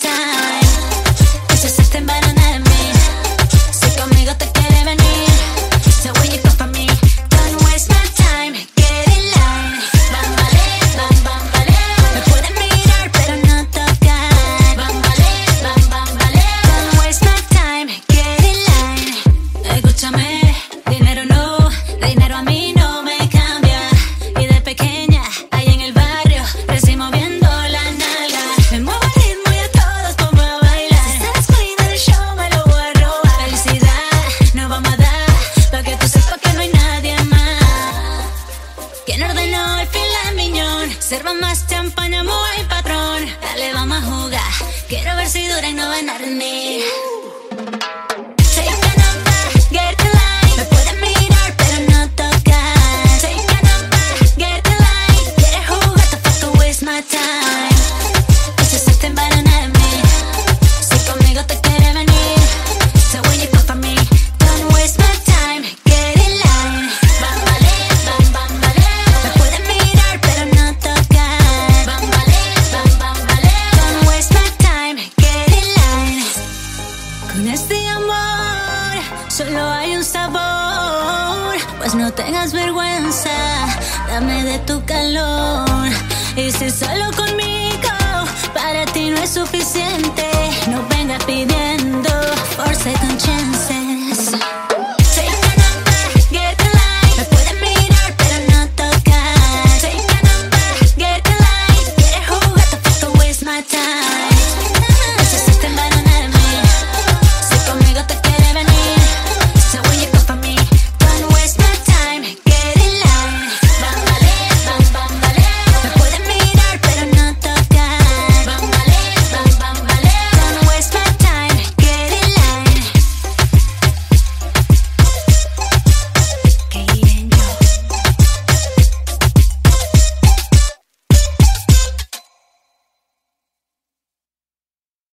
time. Quien ordenó el filet miñón, serva más champaña, muy patrón. Dale, vamos a jugar. Quiero ver si dura y no van a. En este amor solo hay un sabor, pues no tengas vergüenza, dame de tu calor. Y si solo con